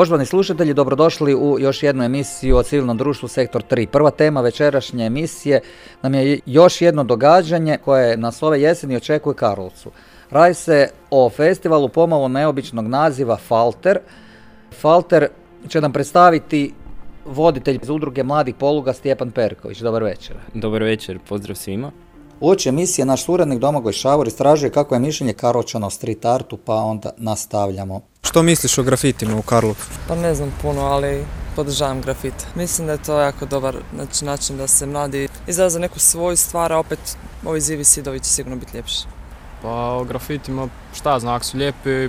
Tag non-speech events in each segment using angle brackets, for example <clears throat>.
Poštovani slušatelji, dobrodošli u još jednu emisiju o civilnom društvu Sektor 3. Prva tema večerašnje emisije nam je još jedno događanje koje nas ove jeseni očekuje Karlovcu. Radi se o festivalu pomalo neobičnog naziva Falter. Falter će nam predstaviti voditelj iz udruge mladih poluga Stjepan Perković. Dobar večer. Dobar večer, pozdrav svima. Uoči emisije naš suradnik Domagoj Šavor istražuje kako je mišljenje Karlovčana o street artu, pa onda nastavljamo. Što misliš o grafitima u Karlovcu? Pa ne znam puno, ali podržavam grafit. Mislim da je to jako dobar znači, način da se mladi izraze neku svoju stvar, a opet ovi zivi sidovi će sigurno biti ljepši. Pa o grafitima, šta znam, ako su lijepi,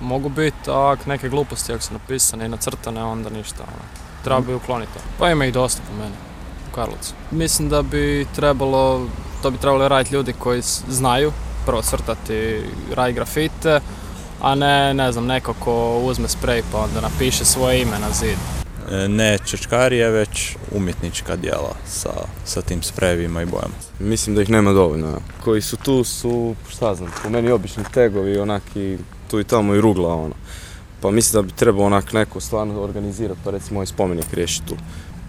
mogu biti, a ako neke gluposti ako su napisane i nacrtane, onda ništa. Ono. Treba bi ukloniti to. Pa ima ih dosta po meni u Karlovcu. Mislim da bi trebalo, to bi trebalo raditi ljudi koji znaju prvo crtati, grafite, a ne, ne znam, neko ko uzme sprej pa onda napiše svoje ime na zid. E, ne čečkarije, već umjetnička djela sa, sa tim sprejevima i bojama. Mislim da ih nema dovoljno. Koji su tu su, šta znam, po meni obični tegovi, onaki tu i tamo i rugla, ono. Pa mislim da bi trebao onak neko stvarno organizirati, pa recimo ovaj spomenik riješiti tu.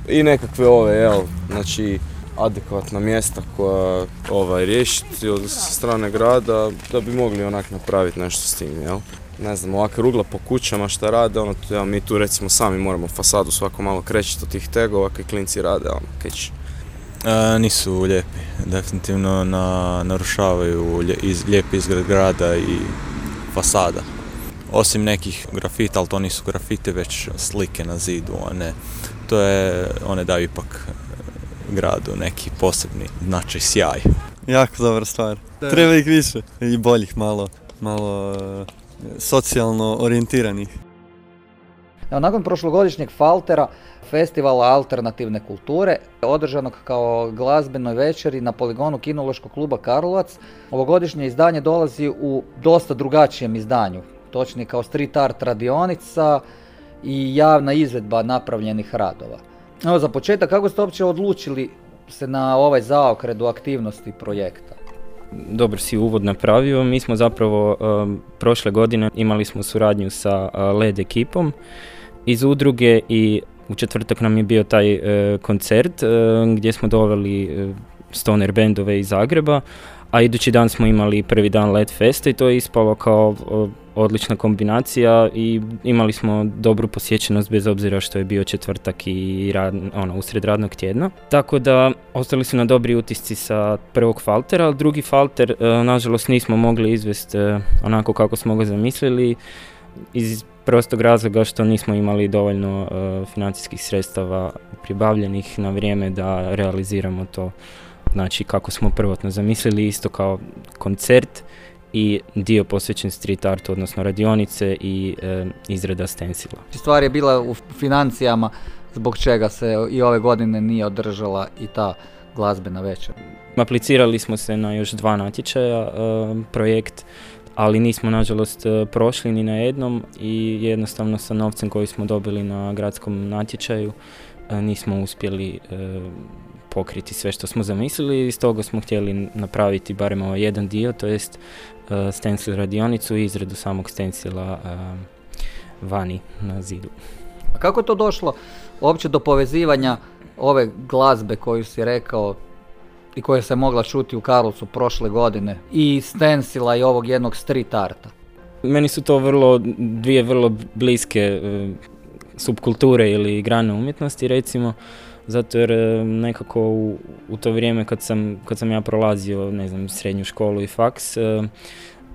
I nekakve ove, jel, znači, adekvatna mjesta koja ovaj, riješiti od strane grada da bi mogli onak napraviti nešto s tim, jel? Ne znam, ovakve rugla po kućama šta rade, ono, tu, evo, mi tu recimo sami moramo fasadu svako malo krećiti od tih tegova, kaj klinci rade, ono, keći. E, nisu lijepi, definitivno na, narušavaju lje, iz, lijepi izgled grada i fasada. Osim nekih grafita, ali to nisu grafite, već slike na zidu, one, to je, one daju ipak gradu neki posebni značaj sjaj. Jako dobra stvar. Treba ih više. I boljih malo, malo e, socijalno orijentiranih. Evo, nakon prošlogodišnjeg Faltera, festivala alternativne kulture, održanog kao glazbenoj večeri na poligonu Kinološkog kluba Karlovac, ovogodišnje izdanje dolazi u dosta drugačijem izdanju, točnije kao street art radionica i javna izvedba napravljenih radova. Evo za početak, kako ste uopće odlučili se na ovaj zaokret u aktivnosti projekta? Dobro si uvod napravio. Mi smo zapravo um, prošle godine imali smo suradnju sa uh, LED ekipom iz udruge i u četvrtak nam je bio taj uh, koncert uh, gdje smo doveli uh, stoner bendove iz Zagreba, a idući dan smo imali prvi dan LED festa i to je ispalo kao odlična kombinacija i imali smo dobru posjećenost bez obzira što je bio četvrtak i rad, ono, usred radnog tjedna. Tako da ostali su na dobri utisci sa prvog faltera, ali drugi falter e, nažalost nismo mogli izvesti e, onako kako smo ga zamislili iz prostog razloga što nismo imali dovoljno e, financijskih sredstava pribavljenih na vrijeme da realiziramo to znači kako smo prvotno zamislili isto kao koncert i dio posvećen street artu, odnosno radionice i e, izrada stensila. Stvar je bila u financijama zbog čega se i ove godine nije održala i ta glazbena večer. Aplicirali smo se na još dva natječaja, e, projekt, ali nismo nažalost e, prošli ni na jednom i jednostavno sa novcem koji smo dobili na gradskom natječaju e, nismo uspjeli e, pokriti sve što smo zamislili i stoga smo htjeli napraviti barem ovaj jedan dio, to jest e, stencil radionicu i izradu samog stencila e, vani na zidu. A kako je to došlo uopće do povezivanja ove glazbe koju si rekao i koja se mogla čuti u Karlovcu prošle godine i stencila i ovog jednog street arta? Meni su to vrlo, dvije vrlo bliske e, subkulture ili grane umjetnosti recimo, zato jer e, nekako u, u to vrijeme kad sam, kad sam ja prolazio, ne znam, srednju školu i faks, e,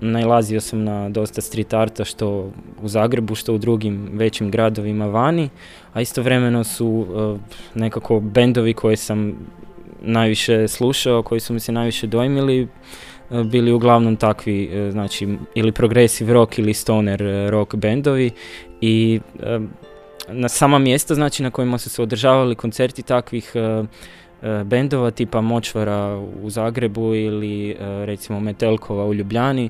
nailazio sam na dosta street arta što u Zagrebu, što u drugim većim gradovima vani, a istovremeno su e, nekako bendovi koje sam najviše slušao, koji su mi se najviše dojmili, bili uglavnom takvi, znači ili progressive rock ili stoner rock bendovi i na sama mjesta znači na kojima su se održavali koncerti takvih e, e, bendova tipa Močvara u Zagrebu ili e, recimo Metelkova u Ljubljani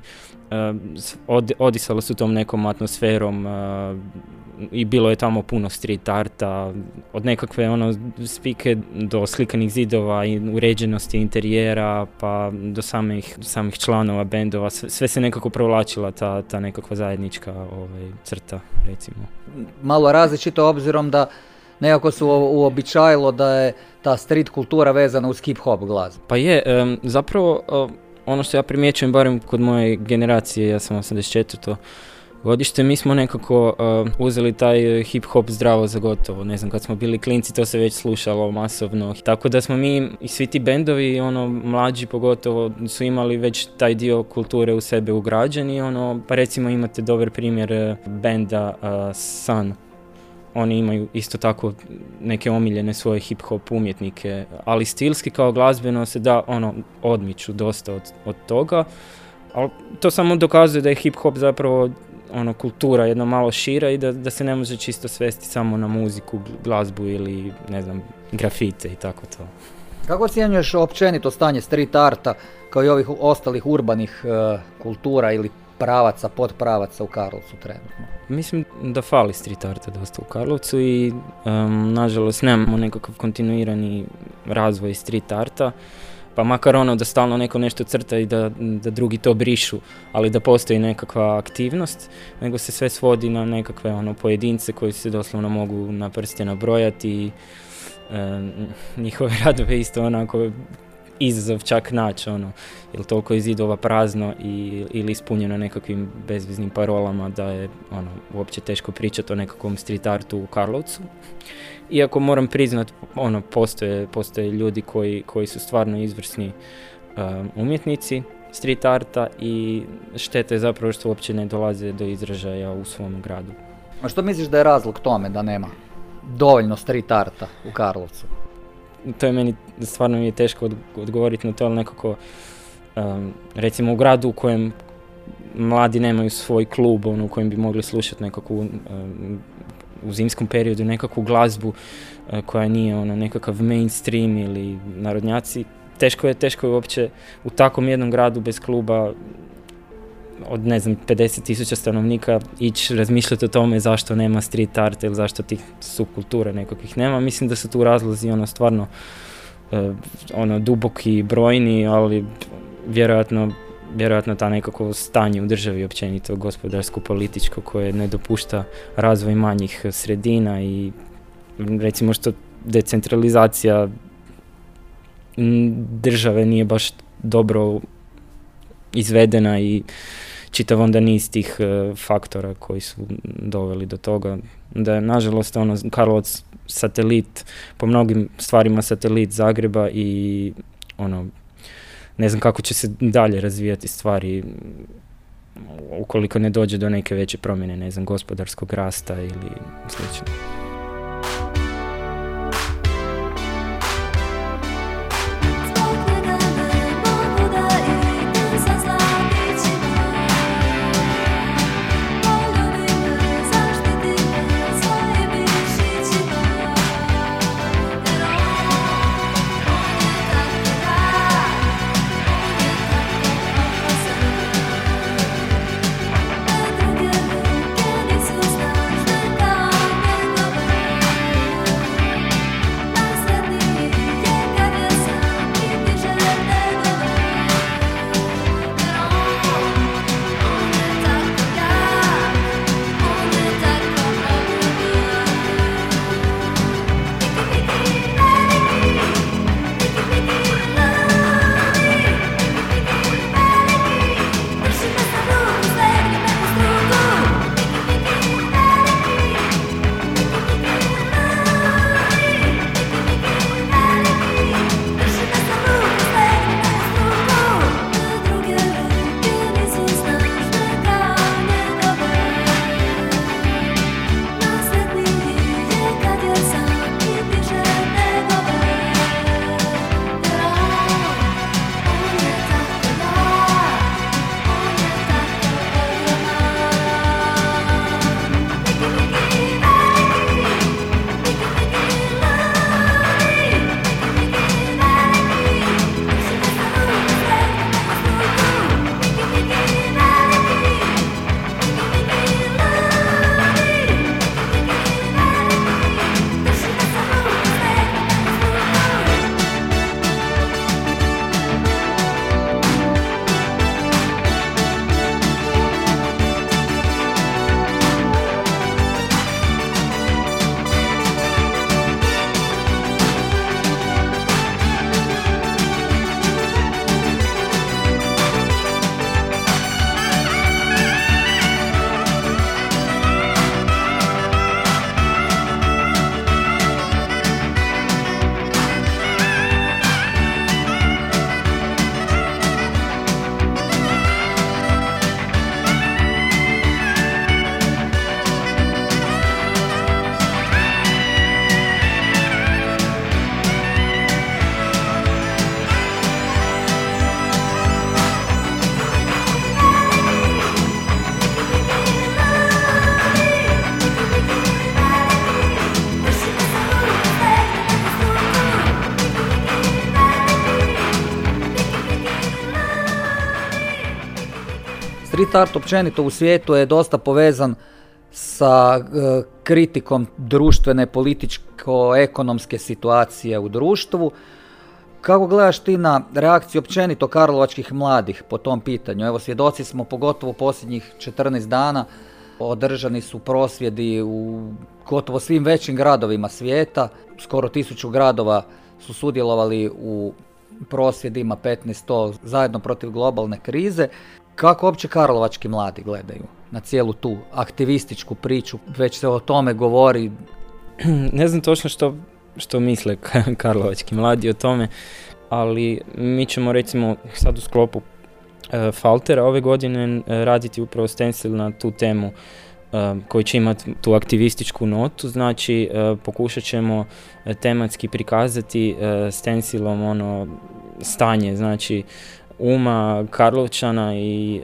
od, odisalo su tom nekom atmosferom i bilo je tamo puno street arta, od nekakve ono spike do slikanih zidova i uređenosti interijera pa do samih, samih članova bendova, sve, sve se nekako provlačila ta, ta nekakva zajednička ovaj, crta recimo. Malo različito obzirom da nekako su uobičajilo da je ta street kultura vezana uz hip hop glazbu. Pa je, zapravo ono što ja primjećujem barem kod moje generacije, ja sam 84 godište, mi smo nekako uh, uzeli taj hip hop zdravo za gotovo. Ne znam, kad smo bili klinci to se već slušalo masovno. Tako da smo mi i svi ti bendovi, ono, mlađi pogotovo, su imali već taj dio kulture u sebe ugrađen i ono, pa recimo imate dobar primjer uh, benda uh, Sun. Oni imaju isto tako neke omiljene svoje hip hop umjetnike, ali stilski kao glazbeno se da ono odmiču dosta od, od toga. Ali to samo dokazuje da je hip hop zapravo ono kultura jedno malo šira i da, da se ne može čisto svesti samo na muziku, glazbu ili ne znam grafite i tako to. Kako ocjenjuješ općenito stanje street arta kao i ovih ostalih urbanih e, kultura ili pravaca, podpravaca u Karlovcu trenutno? Mislim da fali street arta dosta u Karlovcu i nažalost nemamo nekakav kontinuirani razvoj street arta pa makar ono da stalno neko nešto crta i da, da drugi to brišu, ali da postoji nekakva aktivnost, nego se sve svodi na nekakve ono pojedince koji se doslovno mogu na prste nabrojati i e, njihove <laughs> radove isto onako izazov čak naći, ono, jer toliko je zidova prazno i, ili ispunjeno nekakvim bezviznim parolama da je ono, uopće teško pričati o nekakvom street artu u Karlovcu. Iako moram priznat, ono, postoje, postoje ljudi koji, koji su stvarno izvrsni um, umjetnici street arta i štete je zapravo što uopće ne dolaze do izražaja u svom gradu. A što misliš da je razlog tome da nema dovoljno street arta u Karlovcu? To je meni, stvarno mi je teško odgovoriti na to, ali nekako, um, recimo u gradu u kojem mladi nemaju svoj klub, ono, u kojem bi mogli slušati nekakvu um, u zimskom periodu nekakvu glazbu e, koja nije ono nekakav mainstream ili narodnjaci. Teško je, teško je uopće u takvom jednom gradu bez kluba od ne znam 50 tisuća stanovnika ići razmišljati o tome zašto nema street art ili zašto tih subkultura nekakvih nema. Mislim da su tu razlozi ono stvarno uh, ono duboki i brojni, ali vjerojatno vjerojatno ta nekako stanje u državi općenito gospodarsko-političko koje ne dopušta razvoj manjih sredina i recimo što decentralizacija države nije baš dobro izvedena i čitav onda niz tih e, faktora koji su doveli do toga da je nažalost ono Karlovac satelit po mnogim stvarima satelit Zagreba i ono ne znam kako će se dalje razvijati stvari ukoliko ne dođe do neke veće promjene, ne znam, gospodarskog rasta ili slično. Street art općenito u svijetu je dosta povezan sa e, kritikom društvene, političko-ekonomske situacije u društvu. Kako gledaš ti na reakciju općenito karlovačkih mladih po tom pitanju? Evo svjedoci smo pogotovo posljednjih 14 dana održani su prosvjedi u gotovo svim većim gradovima svijeta. Skoro tisuću gradova su sudjelovali u prosvjedima 15 zajedno protiv globalne krize. Kako uopće karlovački mladi gledaju na cijelu tu aktivističku priču? Već se o tome govori. <clears throat> ne znam točno što, što misle <laughs> karlovački mladi o tome, ali mi ćemo recimo sad u sklopu e, Faltera ove godine e, raditi upravo stencil na tu temu koji će imati tu aktivističku notu, znači pokušat ćemo tematski prikazati stencilom ono stanje, znači uma Karlovčana i e,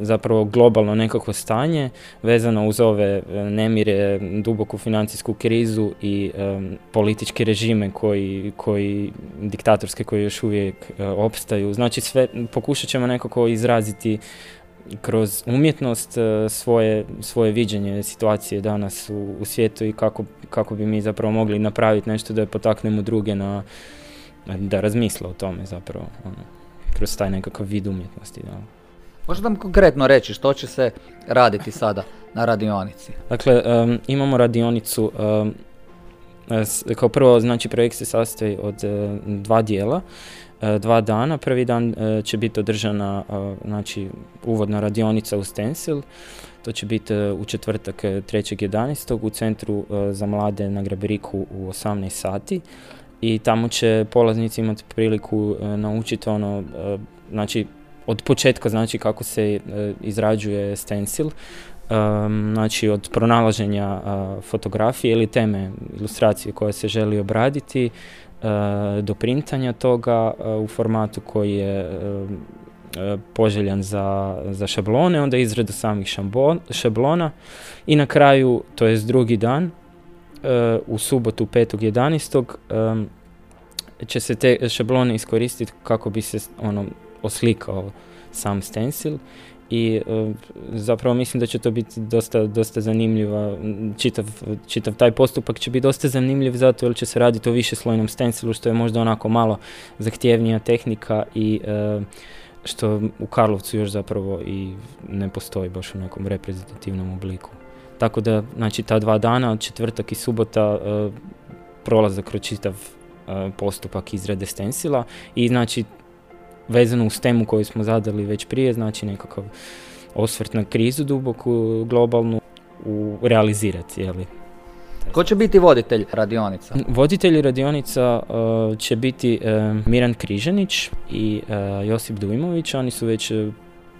zapravo globalno nekako stanje vezano uz ove e, nemire, duboku financijsku krizu i e, političke režime koji, koji diktatorske koji još uvijek opstaju. Znači sve pokušat ćemo nekako izraziti kroz umjetnost svoje, svoje viđenje situacije danas u, u svijetu i kako, kako bi mi zapravo mogli napraviti nešto da potaknemo druge na da razmisle o tome zapravo. Ono kroz taj nekakav vid umjetnosti. Da. Možete nam konkretno reći što će se raditi sada na radionici? Dakle, imamo radionicu, kao prvo, znači projekt se sastoji od dva dijela, e, dva dana. Prvi dan e, će biti održana znači, uvodna radionica u Stencil, to će biti e, u četvrtak 3.11. u Centru za mlade na Graberiku u 18 sati i tamo će polaznici imati priliku e, naučiti ono, e, znači od početka znači kako se e, izrađuje stencil, znači od pronalaženja fotografije ili teme ilustracije koje se želi obraditi do printanja toga u formatu koji je poželjan za, za šablone, onda izrada samih šablona i na kraju, to jest drugi dan, u subotu 5.11. će se te šablone iskoristiti kako bi se ono oslikao sam stencil i zapravo mislim da će to biti dosta, dosta zanimljiva, čitav, čitav taj postupak će biti dosta zanimljiv zato jer će se raditi o višeslojnom stencilu što je možda onako malo zahtjevnija tehnika i što u Karlovcu još zapravo i ne postoji baš u nekom reprezentativnom obliku. Tako da, znači, ta dva dana, četvrtak i subota, uh, prolazak kroz čitav e, postupak izrade stensila i znači vezano uz temu koju smo zadali već prije, znači nekakav osvrt na krizu duboku, globalnu, u realizirati, jeli. Ko će biti voditelj radionica? Voditelji radionica uh, će biti Miran Križanić i Josip Dujmović, oni su već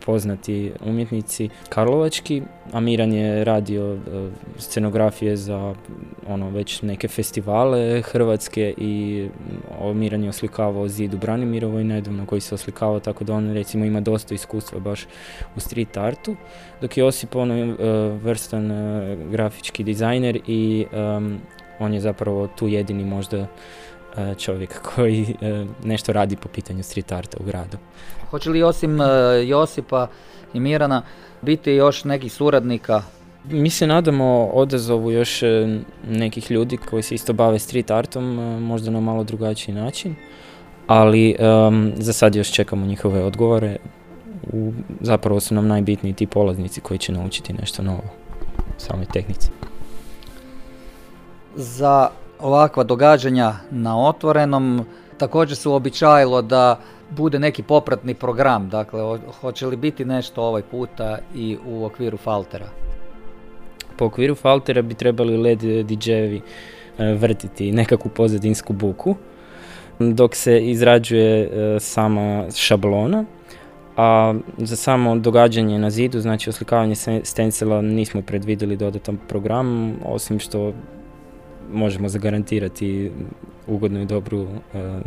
poznati umjetnici karlovački, a Miran je radio e, scenografije za ono već neke festivale hrvatske i Miran je oslikavao zid u Branimirovoj nedavno koji se oslikavao tako da on recimo ima dosta iskustva baš u street artu, dok je Osip ono e, vrstan e, grafički dizajner i on je zapravo tu jedini možda čovjek koji nešto radi po pitanju street arta u gradu. Hoće li osim e, Josipa i Mirana biti još nekih suradnika? Mi se nadamo odazovu još e, nekih ljudi koji se isto bave street artom, e, možda na malo drugačiji način, ali za sad još čekamo njihove odgovore. U, zapravo su nam najbitniji ti polaznici koji će naučiti nešto novo u samoj tehnici. Za ovakva događanja na otvorenom također se uobičajilo da bude neki popratni program, dakle hoće li biti nešto ovaj puta i u okviru Faltera? Po okviru Faltera bi trebali LED DJ-evi e, vrtiti nekakvu pozadinsku buku dok se izrađuje e, sama šablona, a za samo događanje na zidu, znači oslikavanje stencila nismo predvidjeli dodatan program, osim što možemo zagarantirati ugodnu i dobru e,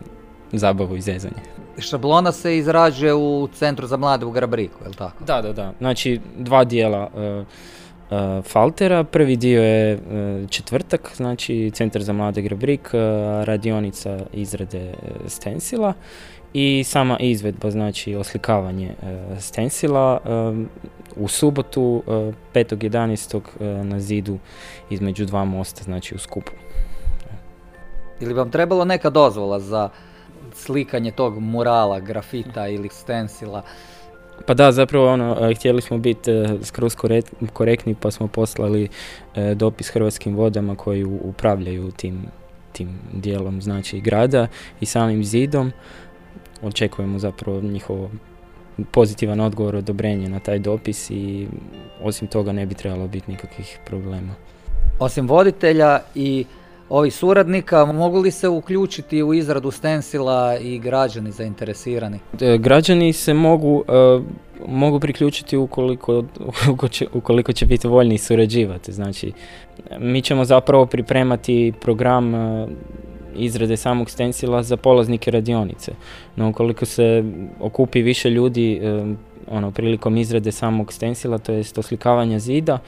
zabavu i zezanje. Šablona se izrađuje u Centru za mlade u Grabriku, je li tako? Da, da, da. Znači dva dijela uh, faltera. Prvi dio je uh, četvrtak, znači Centar za mlade Grabrik, radionica izrade stensila i sama izvedba, znači oslikavanje e, stensila e, u subotu e, 5.11. e, na zidu između dva mosta, znači u skupu. Ili vam trebalo neka dozvola za slikanje tog murala, grafita ili stensila? Pa da, zapravo ono, htjeli smo biti skroz korek- korektni pa smo poslali dopis Hrvatskim vodama koji upravljaju tim, tim dijelom znači grada i samim zidom. Očekujemo zapravo njihovo pozitivan odgovor, odobrenje na taj dopis i osim toga ne bi trebalo biti nikakvih problema. Osim voditelja i ovih suradnika, mogu li se uključiti u izradu stensila i građani zainteresirani? E, Građani se mogu, e, mogu priključiti ukoliko, ukoliko, će, ukoliko će biti voljni surađivati. Znači, mi ćemo zapravo pripremati program e, izrade samog stensila za polaznike radionice. No ukoliko se okupi više ljudi e, ono, prilikom izrade samog stensila, to jest oslikavanja zida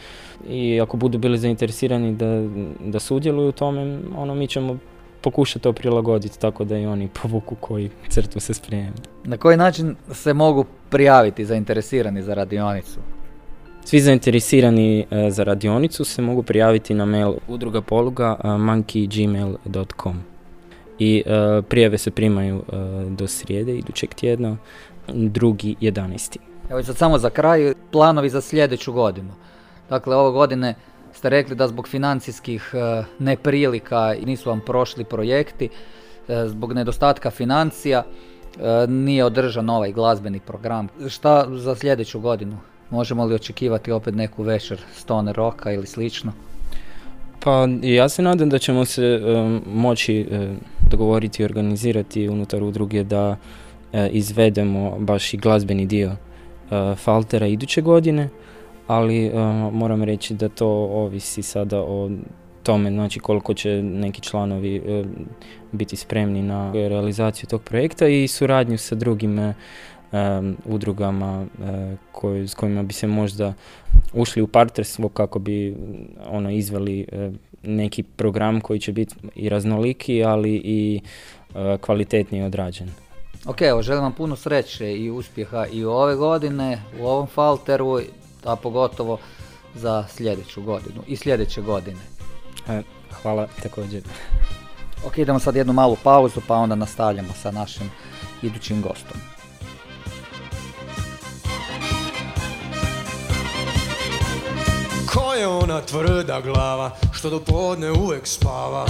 i ako budu bili zainteresirani da, da sudjeluju u tome, ono, mi ćemo pokušati to prilagoditi tako da i oni povuku koji crtu se spremni. Na koji način se mogu prijaviti zainteresirani za radionicu? Svi zainteresirani e, za radionicu se mogu prijaviti na mail udruga poluga monkeygmail.com i e, prijave se primaju e, do srijede idućeg tjedna, drugi 11. Evo sad samo za kraj, planovi za sljedeću godinu. Dakle, ove godine ste rekli da zbog financijskih e, neprilika nisu vam prošli projekti, zbog nedostatka financija nije održan ovaj glazbeni program. Šta za sljedeću godinu? Možemo li očekivati opet neku večer stoner roka ili slično? Pa ja se nadam da ćemo se e, moći e, dogovoriti i organizirati unutar udruge da e, izvedemo baš i glazbeni dio e, Faltera iduće godine, ali e, moram reći da to ovisi sada o tome znači koliko će neki članovi biti spremni na realizaciju tog projekta i suradnju sa drugim udrugama e, koji, s kojima bi se možda ušli u partnerstvo kako bi ono izveli neki program koji će biti i raznoliki, ali i e, kvalitetnije odrađen. Ok, evo, želim vam puno sreće i uspjeha i ove godine, u ovom falteru, a pogotovo za sljedeću godinu i sljedeće godine. E, hvala također. Ok, idemo sad jednu malu pauzu pa onda nastavljamo sa našim idućim gostom. Ko je ona tvrda glava što do podne uvek spava?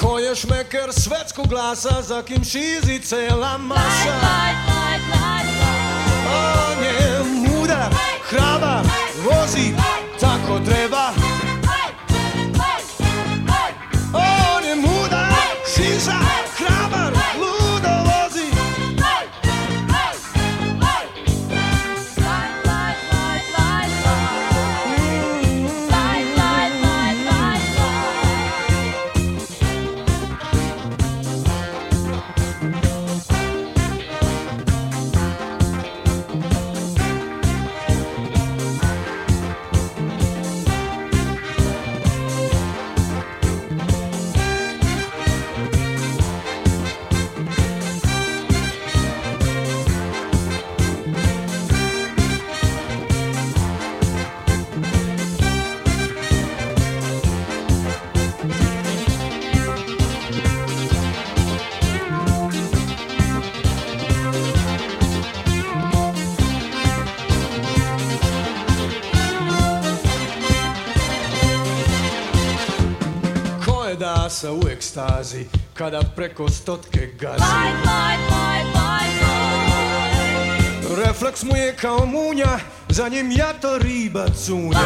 Ko je šmeker svetskog glasa za kim šizi cela masa? On je mudar, hrabar, vozi tako treba. On je mudar, šiza, dasa u ekstazi kada preko stotke gazi? Refleks mu je kao munja, za njim jato riba cunja.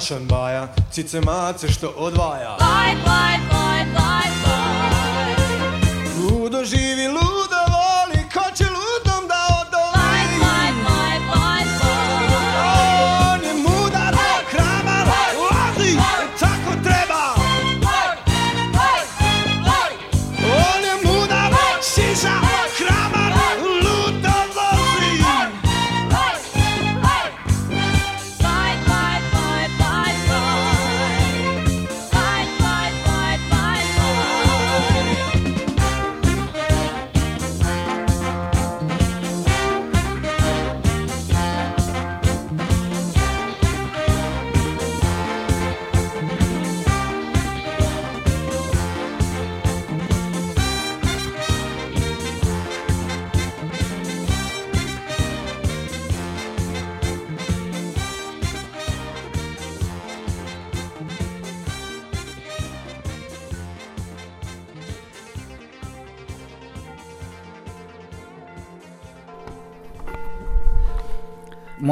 Strašan baja. Cice mace što odvaja. Fight, fight, fight,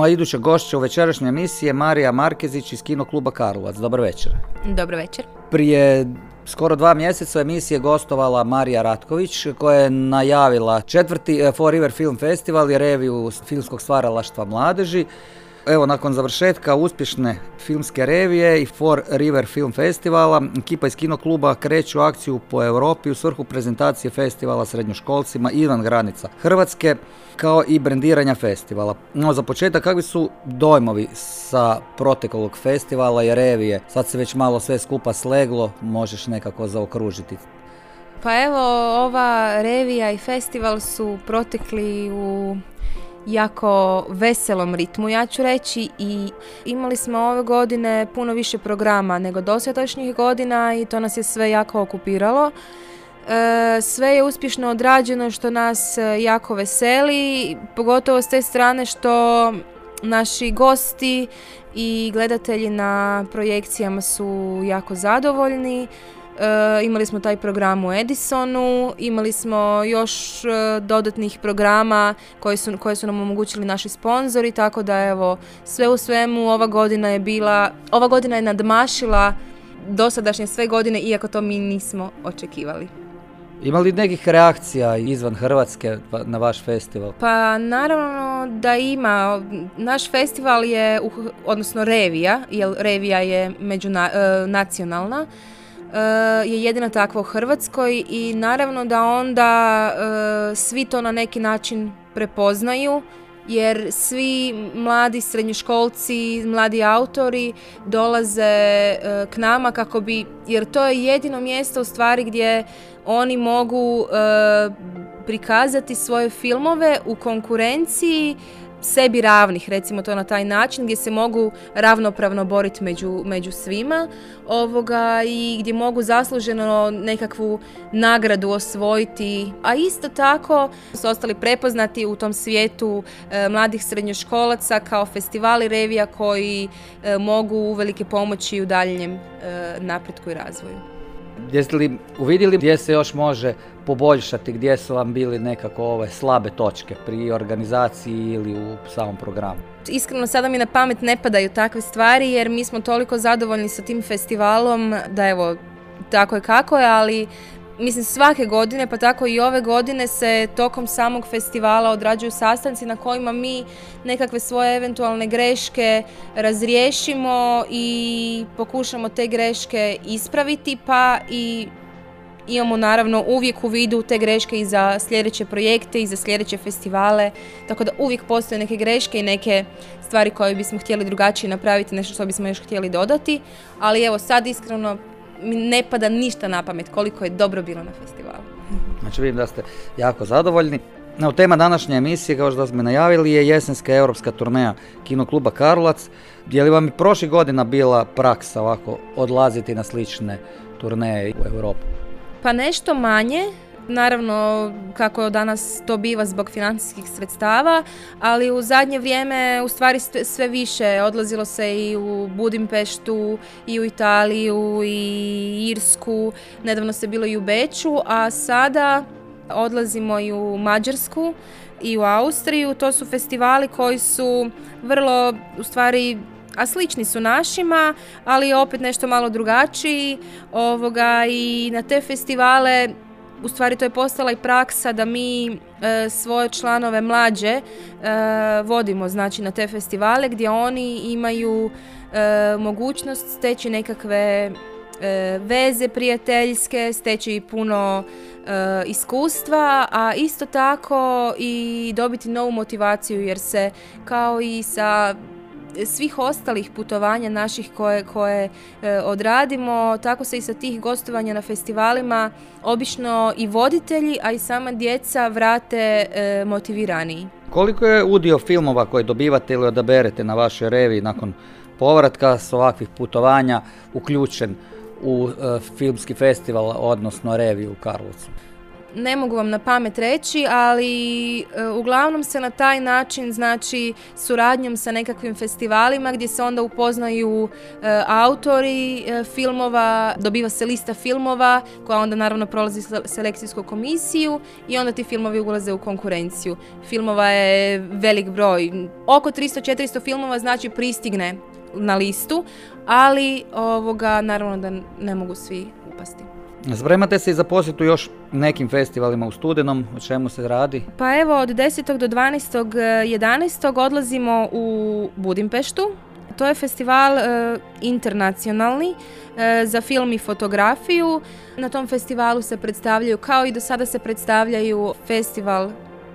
Moja iduća gošća u večerašnjoj emisiji je Marija Markezić iz Kino kluba Karlovac. Dobar večer. Dobro večer. Prije skoro dva mjeseca u emisiji je gostovala Marija Ratković koja je najavila četvrti eh, Four River Film Festival i reviju filmskog stvaralaštva mladeži. Evo, nakon završetka uspješne filmske revije i Four River Film Festivala, ekipa iz Kino kluba kreću akciju po Europi u svrhu prezentacije festivala srednjoškolcima izvan granica Hrvatske, kao i brendiranja festivala. No, za početak, kakvi su dojmovi sa proteklog festivala i revije? Sad se već malo sve skupa sleglo, možeš nekako zaokružiti. Pa evo, ova revija i festival su protekli u jako veselom ritmu, ja ću reći, i imali smo ove godine puno više programa nego dosadašnjih godina i to nas je sve jako okupiralo. E, sve je uspješno odrađeno što nas e, jako veseli, pogotovo s te strane što naši gosti i gledatelji na projekcijama su jako zadovoljni. E, imali smo taj program u Edisonu, imali smo još e, dodatnih programa koje su, koje su nam omogućili naši sponzori, tako da evo, sve u svemu ova godina je bila, ova godina je nadmašila dosadašnje sve godine, iako to mi nismo očekivali. Ima li nekih reakcija izvan Hrvatske na vaš festival? Pa naravno da ima. Naš festival je, odnosno revija, jer revija je međuna, e, nacionalna, e, je jedina takva u Hrvatskoj i naravno da onda e, svi to na neki način prepoznaju jer svi mladi srednjoškolci, mladi autori dolaze e, k nama kako bi, jer to je jedino mjesto u stvari gdje oni mogu prikazati svoje filmove u konkurenciji sebi ravnih, recimo to na taj način, gdje se mogu ravnopravno boriti među, među svima ovoga i gdje mogu zasluženo nekakvu nagradu osvojiti, a isto tako su ostali prepoznati u tom svijetu e, mladih srednjoškolaca kao festivali revija koji e, mogu uvelike pomoći u daljnjem e, napretku i razvoju. Jeste li uvidjeli gdje se još može poboljšati, gdje su vam bili nekako ove slabe točke pri organizaciji ili u samom programu? Iskreno sada mi na pamet ne padaju takve stvari jer mi smo toliko zadovoljni sa tim festivalom da evo tako je kako je, ali mislim svake godine pa tako i ove godine se tokom samog festivala odrađuju sastanci na kojima mi nekakve svoje eventualne greške razriješimo i pokušamo te greške ispraviti pa i imamo naravno uvijek u vidu te greške i za sljedeće projekte i za sljedeće festivale, tako da uvijek postoje neke greške i neke stvari koje bismo htjeli drugačije napraviti, nešto što bismo još htjeli dodati, ali evo sad iskreno mi ne pada ništa na pamet koliko je dobro bilo na festivalu. Znači vidim da ste jako zadovoljni. No, tema današnje emisije, kao što smo najavili, je jesenska europska turneja Kino kluba Karlovac. Je li vam i prošlih godina bila praksa ovako odlaziti na slične turneje u Europu? Pa nešto manje, naravno kako danas to biva zbog financijskih sredstava, ali u zadnje vrijeme u stvari sve- više odlazilo se i u Budimpeštu i u Italiju i Irsku, nedavno se bilo i u Beču, a sada odlazimo i u Mađarsku i u Austriju. To su festivali koji su vrlo u stvari a slični su našima, ali opet nešto malo drugačiji. Ovoga, I na te festivale u stvari to je postala i praksa da mi e, svoje članove mlađe e, vodimo znači na te festivale gdje oni imaju e, mogućnost steći nekakve e, veze prijateljske, steći puno e, iskustva, a isto tako i dobiti novu motivaciju jer se kao i sa svih ostalih putovanja naših koje, koje e, odradimo, tako se i sa tih gostovanja na festivalima obično i voditelji, a i sama djeca vrate e, motiviraniji. Koliko je udio filmova koje dobivate ili odaberete na vašoj reviji nakon povratka s ovakvih putovanja uključen u e, filmski festival, odnosno reviju u Karlovcu? Ne mogu vam na pamet reći, ali e, uglavnom se na taj način, znači suradnjom sa nekakvim festivalima gdje se onda upoznaju e, autori e, filmova, dobiva se lista filmova koja onda naravno prolazi se- selekcijsku komisiju i onda ti filmovi ulaze u konkurenciju. Filmova je velik broj, oko 300-400 filmova znači pristigne na listu, ali ovoga naravno da ne mogu svi upasti. Spremate se i za posjetu još nekim festivalima u studenom, o čemu se radi? Pa evo, od 10. do 12. 11. odlazimo u Budimpeštu. To je festival e, internacionalni e, za film i fotografiju. Na tom festivalu se predstavljaju, kao i do sada se predstavljaju festival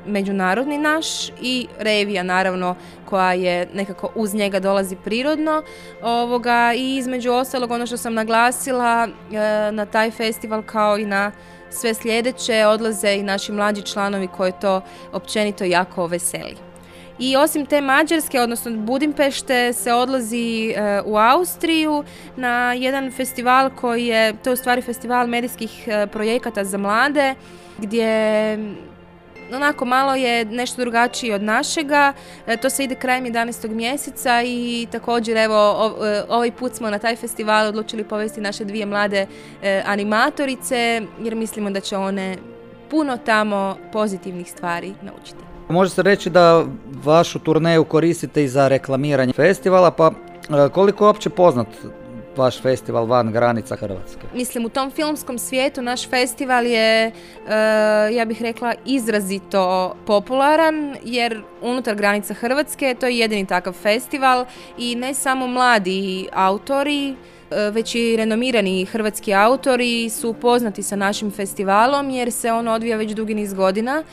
međunarodni naš i revija naravno koja je nekako uz njega dolazi prirodno ovoga i između ostalog ono što sam naglasila e, na taj festival kao i na sve sljedeće odlaze i naši mlađi članovi koji to općenito jako veseli. I osim te Mađarske, odnosno Budimpešte, se odlazi e, u Austriju na jedan festival koji je, to je u stvari festival medijskih e, projekata za mlade, gdje onako malo je nešto drugačiji od našega. E, to se ide krajem 11. mjeseca i također evo e, ovaj put smo na taj festival odlučili povesti naše dvije mlade e, animatorice jer mislimo da će one puno tamo pozitivnih stvari naučiti. Može se reći da vašu turneju koristite i za reklamiranje festivala, pa koliko je uopće poznat vaš festival van granica Hrvatske? Mislim, u tom filmskom svijetu naš festival je, e, ja bih rekla, izrazito popularan, jer unutar granica Hrvatske to je jedini takav festival i ne samo mladi autori, e, već i renomirani hrvatski autori su upoznati sa našim festivalom jer se on odvija već dugi niz godina.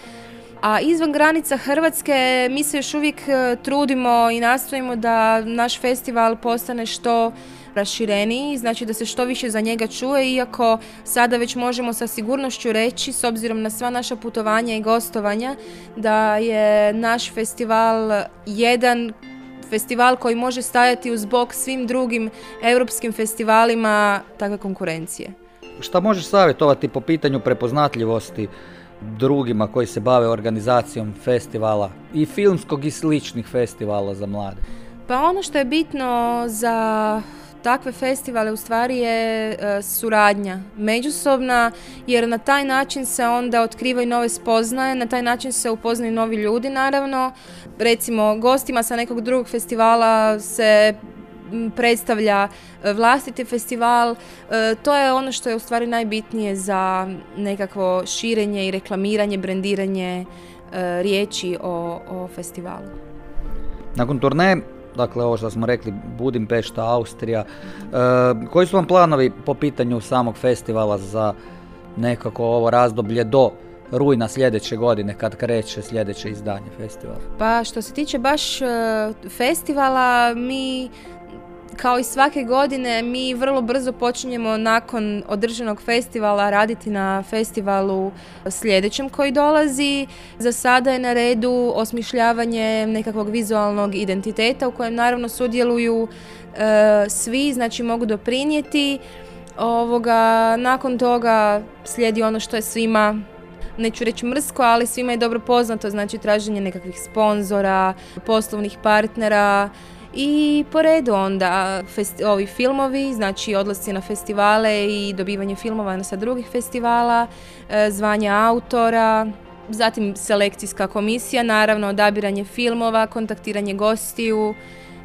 A izvan granica Hrvatske mi se još uvijek e, trudimo i nastojimo da naš festival postane što rašireniji, znači da se što više za njega čuje, iako sada već možemo sa sigurnošću reći, s obzirom na sva naša putovanja i gostovanja, da je naš festival jedan festival koji može stajati uz bok svim drugim europskim festivalima takve konkurencije. Šta možeš savjetovati po pitanju prepoznatljivosti drugima koji se bave organizacijom festivala i filmskog i sličnih festivala za mlade? Pa ono što je bitno za takve festivale u stvari je e, suradnja međusobna jer na taj način se onda otkrivaju nove spoznaje, na taj način se upoznaju novi ljudi naravno. Recimo gostima sa nekog drugog festivala se predstavlja e, vlastiti festival. E, to je ono što je u stvari najbitnije za nekakvo širenje i reklamiranje, brendiranje riječi o, o festivalu. Nakon turneje, dakle ovo što smo rekli, Budimpešta, Austrija, e, koji su vam planovi po pitanju samog festivala za nekako ovo razdoblje do rujna sljedeće godine kad kreće sljedeće izdanje festivala? Pa što se tiče baš e, festivala, mi kao i svake godine mi vrlo brzo počinjemo nakon održanog festivala raditi na festivalu sljedećem koji dolazi. Za sada je na redu osmišljavanje nekakvog vizualnog identiteta u kojem naravno sudjeluju e, svi, znači mogu doprinijeti. Ovoga, nakon toga slijedi ono što je svima neću reći mrsko, ali svima je dobro poznato, znači traženje nekakvih sponzora, poslovnih partnera i po redu onda festi- ovi filmovi, znači odlasci na festivale i dobivanje filmova sa drugih festivala, e, zvanje autora, zatim selekcijska komisija, naravno odabiranje filmova, kontaktiranje gostiju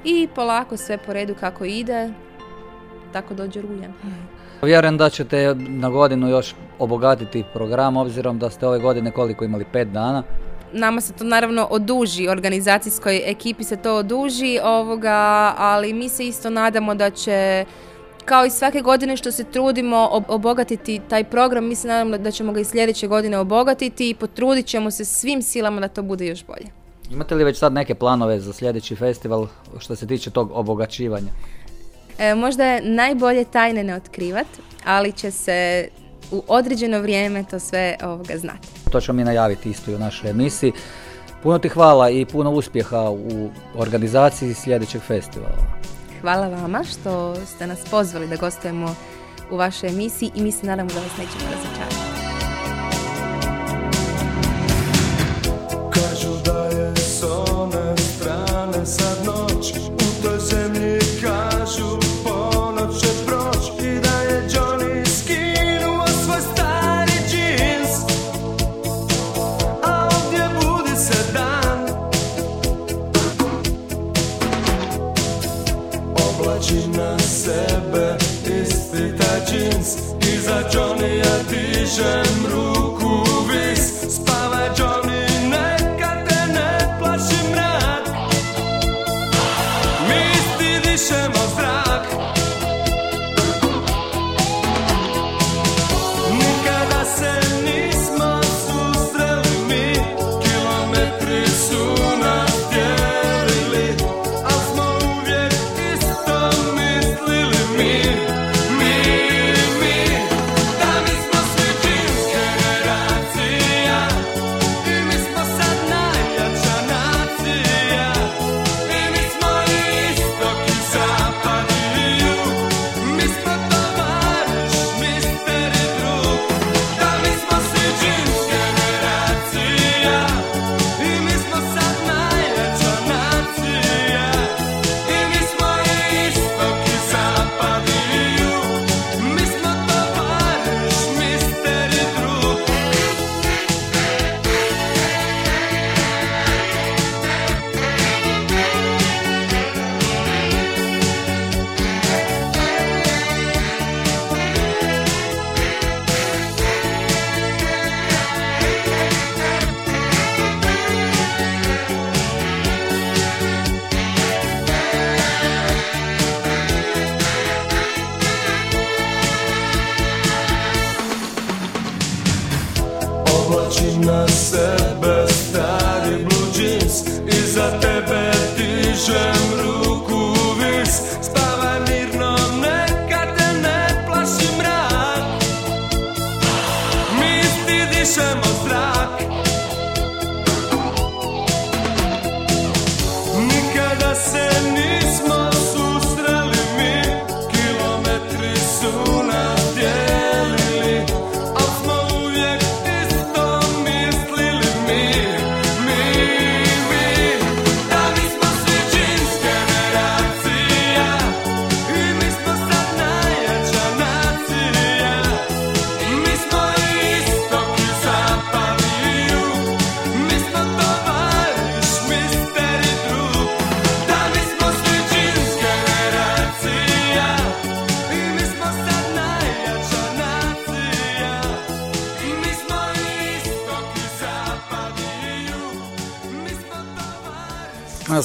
i polako sve po redu kako ide, tako dođe rujan. Vjerujem da ćete na godinu još obogatiti program, obzirom da ste ove godine koliko imali, pet dana. Nama se to naravno oduži, organizacijskoj ekipi se to oduži, ovoga, ali mi se isto nadamo da će kao i svake godine što se trudimo ob- obogatiti taj program, mi se nadamo da ćemo ga i sljedeće godine obogatiti i potrudit ćemo se svim silama da to bude još bolje. Imate li već sad neke planove za sljedeći festival što se tiče tog obogaćivanja? E, možda je najbolje tajne ne otkrivat, ali će se u određeno vrijeme to sve ovoga znati. To ćemo mi najaviti isto i u našoj emisiji. Puno ti hvala i puno uspjeha u organizaciji sljedećeg festivala. Hvala vama što ste nas pozvali da gostujemo u vašoj emisiji i mi se nadamo da vas nećemo razočarati. Kažu da je s one strane sad noć Oblači na sebe isti taj džins I za Johnny dižem ruku vis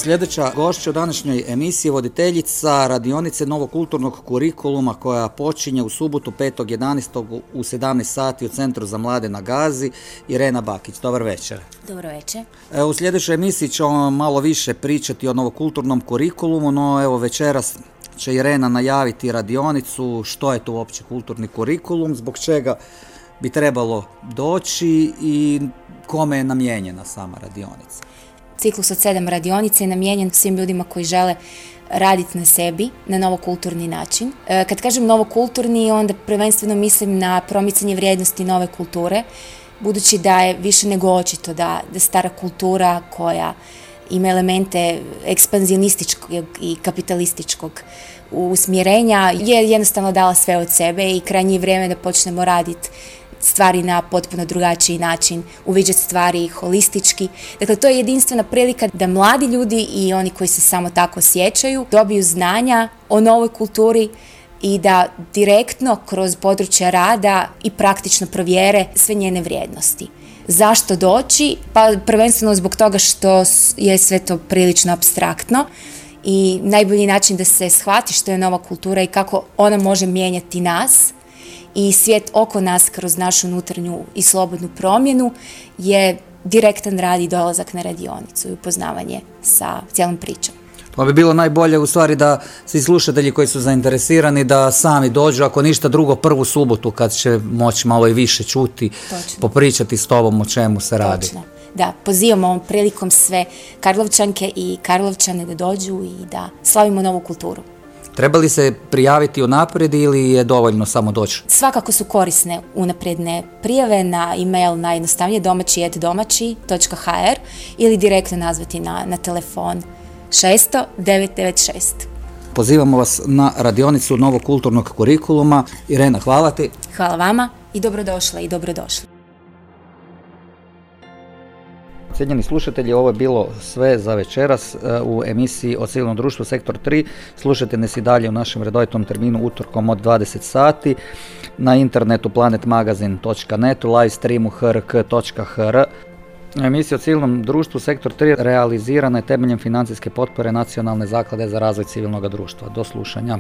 Sljedeća gošća u današnjoj emisiji je voditeljica radionice novokulturnog kurikuluma koja počinje u subotu 5.11. u 17 sati u Centru za mlade na Gazi. Irena Bakić, dobar večer. Dobro večer. E, U sljedećoj emisiji ćemo malo više pričati o novokulturnom kurikulumu, no evo večeras će Irena najaviti radionicu, što je to uopće kulturni kurikulum, zbog čega bi trebalo doći i kome je namijenjena sama radionica. Ciklus od sedam radionica je namijenjen svim ljudima koji žele raditi na sebi na novokulturni način. E, Kad kažem novokulturni, onda prvenstveno mislim na promicanje vrijednosti nove kulture, budući da je više nego očito da, da stara kultura koja ima elemente ekspanzionističkog i kapitalističkog usmjerenja je jednostavno dala sve od sebe i krajnje je vrijeme da počnemo raditi stvari na potpuno drugačiji način, uviđati stvari holistički. Dakle, to je jedinstvena prilika da mladi ljudi i oni koji se samo tako osjećaju dobiju znanja o novoj kulturi i da direktno kroz područja rada i praktično provjere sve njene vrijednosti. Zašto doći? Pa prvenstveno zbog toga što je sve to prilično abstraktno i najbolji način da se shvati što je nova kultura i kako ona može mijenjati nas i svijet oko nas kroz našu unutarnju i slobodnu promjenu je direktan rad i dolazak na radionicu i upoznavanje sa cijelom pričom. Pa bi bilo najbolje u stvari da svi slušatelji koji su zainteresirani da sami dođu, ako ništa drugo, prvu subotu kad će moći malo i više čuti, Točno. popričati s tobom o čemu se radi. Točno. Da, pozivamo ovom prilikom sve Karlovčanke i Karlovčane da dođu i da slavimo novu kulturu. Treba li se prijaviti unaprijed ili je dovoljno samo doći? Svakako su korisne unapredne prijave na e-mail najjednostavnije domaći.domaći.hr ili direktno nazvati na, na telefon 600 996. Pozivamo vas na radionicu novog kulturnog kurikuluma. Irena, hvala ti. Hvala vama i dobrodošle i dobrodošli. Cijenjeni slušatelji, ovo je bilo sve za večeras e, u emisiji o civilnom društvu Sektor 3. Slušajte nas i dalje u našem redovitom terminu utorkom od 20 sati na internetu planetmagazin.net, live streamu hrk.hr. Emisija o civilnom društvu Sektor 3 realizirana je temeljem financijske potpore Nacionalne zaklade za razvoj civilnog društva. Do slušanja.